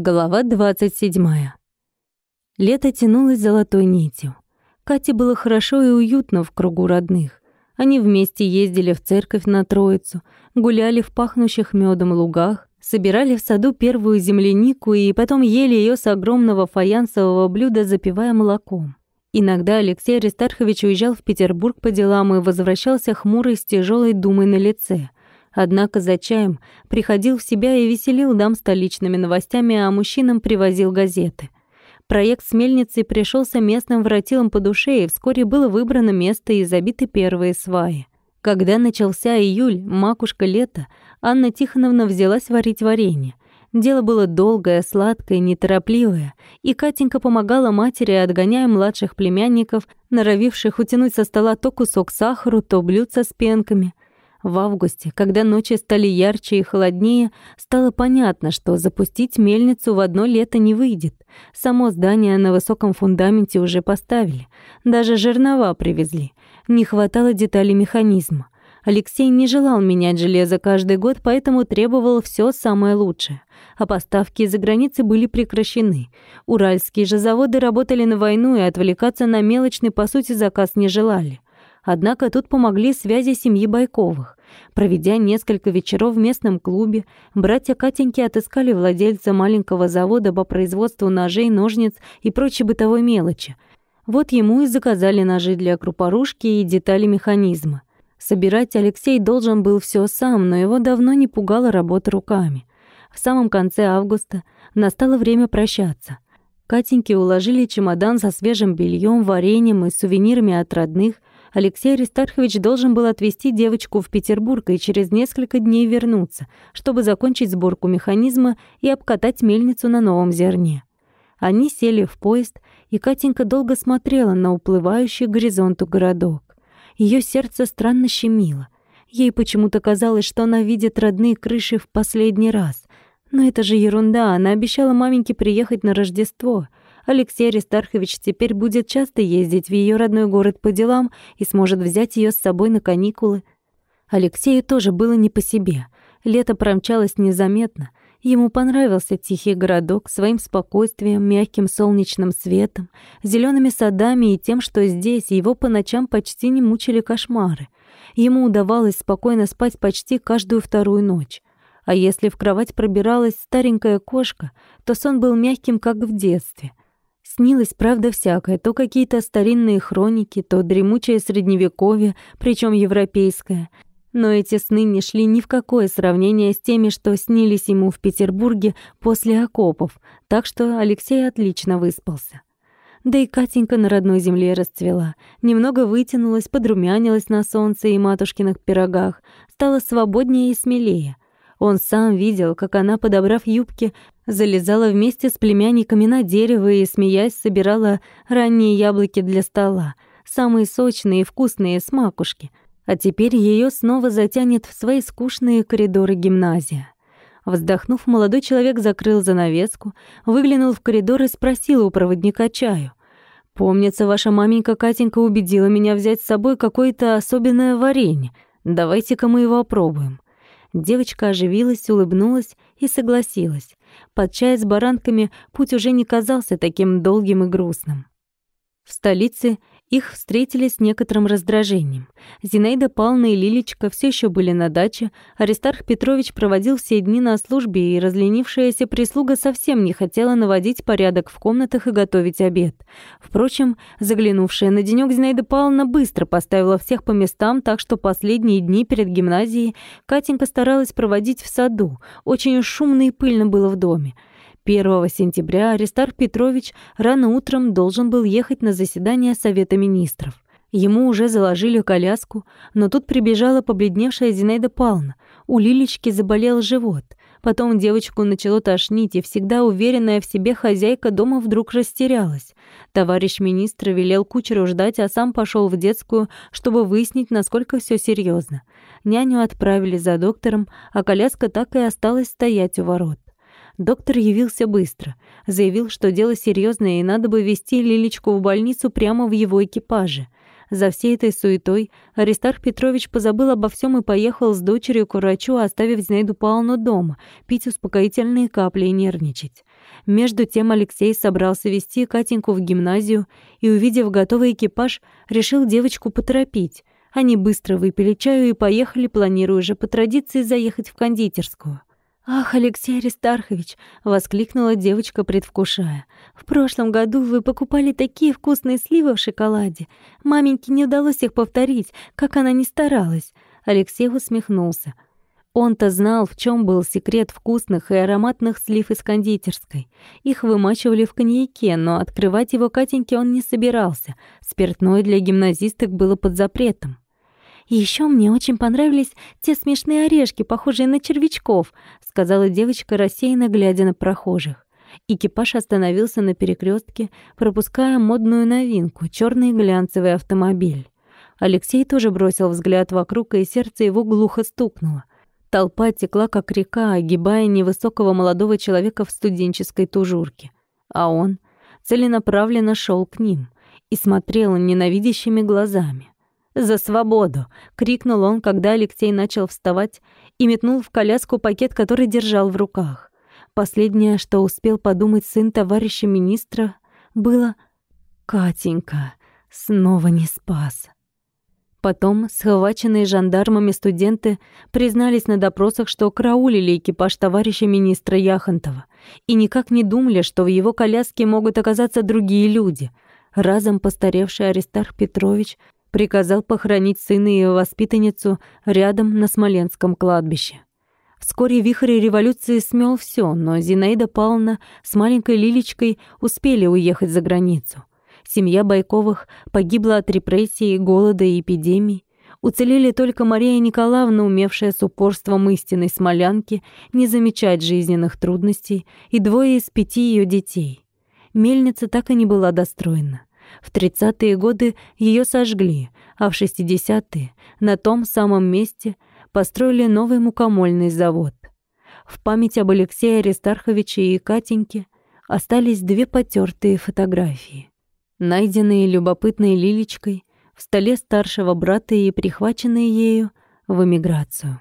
Глава 27. Лето тянулось золотой нитью. Кате было хорошо и уютно в кругу родных. Они вместе ездили в церковь на Троицу, гуляли в пахнущих медом лугах, собирали в саду первую землянику и потом ели ее с огромного фаянсового блюда, запивая молоком. Иногда Алексей Аристархович уезжал в Петербург по делам и возвращался хмурый с тяжелой думой на лице — Однако за чаем приходил в себя и веселил дам столичными новостями, а мужчинам привозил газеты. Проект с мельницей пришелся местным воротилам по душе, и вскоре было выбрано место и забиты первые сваи. Когда начался июль, макушка лета, Анна Тихоновна взялась варить варенье. Дело было долгое, сладкое, неторопливое, и Катенька помогала матери, отгоняя младших племянников, норовивших утянуть со стола то кусок сахару, то блюдца с пенками. В августе, когда ночи стали ярче и холоднее, стало понятно, что запустить мельницу в одно лето не выйдет. Само здание на высоком фундаменте уже поставили. Даже жернова привезли. Не хватало деталей механизма. Алексей не желал менять железо каждый год, поэтому требовал все самое лучшее. А поставки из-за границы были прекращены. Уральские же заводы работали на войну и отвлекаться на мелочный, по сути, заказ не желали. Однако тут помогли связи семьи Байковых. Проведя несколько вечеров в местном клубе, братья Катеньки отыскали владельца маленького завода по производству ножей, ножниц и прочей бытовой мелочи. Вот ему и заказали ножи для крупорушки и детали механизма. Собирать Алексей должен был все сам, но его давно не пугала работа руками. В самом конце августа настало время прощаться. Катеньки уложили чемодан со свежим бельем, вареньем и сувенирами от родных, Алексей Аристархович должен был отвезти девочку в Петербург и через несколько дней вернуться, чтобы закончить сборку механизма и обкатать мельницу на новом зерне. Они сели в поезд, и Катенька долго смотрела на уплывающий к горизонту городок. Ее сердце странно щемило. Ей почему-то казалось, что она видит родные крыши в последний раз. Но это же ерунда, она обещала маменьке приехать на Рождество — Алексей Аристархович теперь будет часто ездить в ее родной город по делам и сможет взять ее с собой на каникулы. Алексею тоже было не по себе. Лето промчалось незаметно. Ему понравился тихий городок своим спокойствием, мягким солнечным светом, зелеными садами и тем, что здесь его по ночам почти не мучили кошмары. Ему удавалось спокойно спать почти каждую вторую ночь. А если в кровать пробиралась старенькая кошка, то сон был мягким, как в детстве. Снилось, правда, всякое, то какие-то старинные хроники, то дремучее средневековье, причем европейское. Но эти сны не шли ни в какое сравнение с теми, что снились ему в Петербурге после окопов, так что Алексей отлично выспался. Да и Катенька на родной земле расцвела, немного вытянулась, подрумянилась на солнце и матушкиных пирогах, стала свободнее и смелее. Он сам видел, как она, подобрав юбки, залезала вместе с племянниками на дерево и, смеясь, собирала ранние яблоки для стола, самые сочные и вкусные с макушки. А теперь ее снова затянет в свои скучные коридоры гимназия. Вздохнув, молодой человек закрыл занавеску, выглянул в коридор и спросил у проводника чаю. «Помнится, ваша маменька Катенька убедила меня взять с собой какое-то особенное варенье. Давайте-ка мы его опробуем». Девочка оживилась, улыбнулась и согласилась. Под чай с баранками путь уже не казался таким долгим и грустным. В столице их встретили с некоторым раздражением. Зинаида Павловна и Лилечка все еще были на даче, Аристарх Петрович проводил все дни на службе, и разленившаяся прислуга совсем не хотела наводить порядок в комнатах и готовить обед. Впрочем, заглянувшая на денёк Зинаида Павловна быстро поставила всех по местам, так что последние дни перед гимназией Катенька старалась проводить в саду. Очень шумно и пыльно было в доме. 1 сентября Аристарх Петрович рано утром должен был ехать на заседание Совета министров. Ему уже заложили коляску, но тут прибежала побледневшая Зинаида Павловна. У Лилечки заболел живот. Потом девочку начало тошнить, и всегда уверенная в себе хозяйка дома вдруг растерялась. Товарищ министр велел кучеру ждать, а сам пошел в детскую, чтобы выяснить, насколько все серьезно. Няню отправили за доктором, а коляска так и осталась стоять у ворот. Доктор явился быстро. Заявил, что дело серьезное и надо бы вести Лилечку в больницу прямо в его экипаже. За всей этой суетой Аристарх Петрович позабыл обо всем и поехал с дочерью к врачу, оставив Зинаиду Павловну дома, пить успокоительные капли и нервничать. Между тем Алексей собрался вести Катеньку в гимназию и, увидев готовый экипаж, решил девочку поторопить. Они быстро выпили чаю и поехали, планируя же по традиции заехать в кондитерскую. «Ах, Алексей Аристархович!» — воскликнула девочка, предвкушая. «В прошлом году вы покупали такие вкусные сливы в шоколаде. Маменьке не удалось их повторить, как она ни старалась». Алексей усмехнулся. Он-то знал, в чем был секрет вкусных и ароматных слив из кондитерской. Их вымачивали в коньяке, но открывать его Катеньке он не собирался. Спиртное для гимназисток было под запретом. Еще мне очень понравились те смешные орешки, похожие на червячков», — сказала девочка, рассеянно глядя на прохожих. Экипаж остановился на перекрестке, пропуская модную новинку — черный глянцевый автомобиль. Алексей тоже бросил взгляд вокруг, и сердце его глухо стукнуло. Толпа текла, как река, огибая невысокого молодого человека в студенческой тужурке. А он целенаправленно шел к ним и смотрел ненавидящими глазами. «За свободу!» — крикнул он, когда Алексей начал вставать и метнул в коляску пакет, который держал в руках. Последнее, что успел подумать сын товарища министра, было «Катенька снова не спас». Потом схваченные жандармами студенты признались на допросах, что караулили экипаж товарища министра Яхонтова и никак не думали, что в его коляске могут оказаться другие люди. Разом постаревший Аристарх Петрович приказал похоронить сына и воспитанницу рядом на Смоленском кладбище. Вскоре вихрь революции смел все, но Зинаида Павловна с маленькой Лилечкой успели уехать за границу. Семья Байковых погибла от репрессий, голода и эпидемий. Уцелели только Мария Николаевна, умевшая с упорством истинной смолянки не замечать жизненных трудностей, и двое из пяти ее детей. Мельница так и не была достроена. В 30-е годы ее сожгли, а в 60-е на том самом месте построили новый мукомольный завод. В память об Алексее Аристарховиче и Катеньке остались две потертые фотографии, найденные любопытной Лилечкой в столе старшего брата и прихваченные ею в эмиграцию.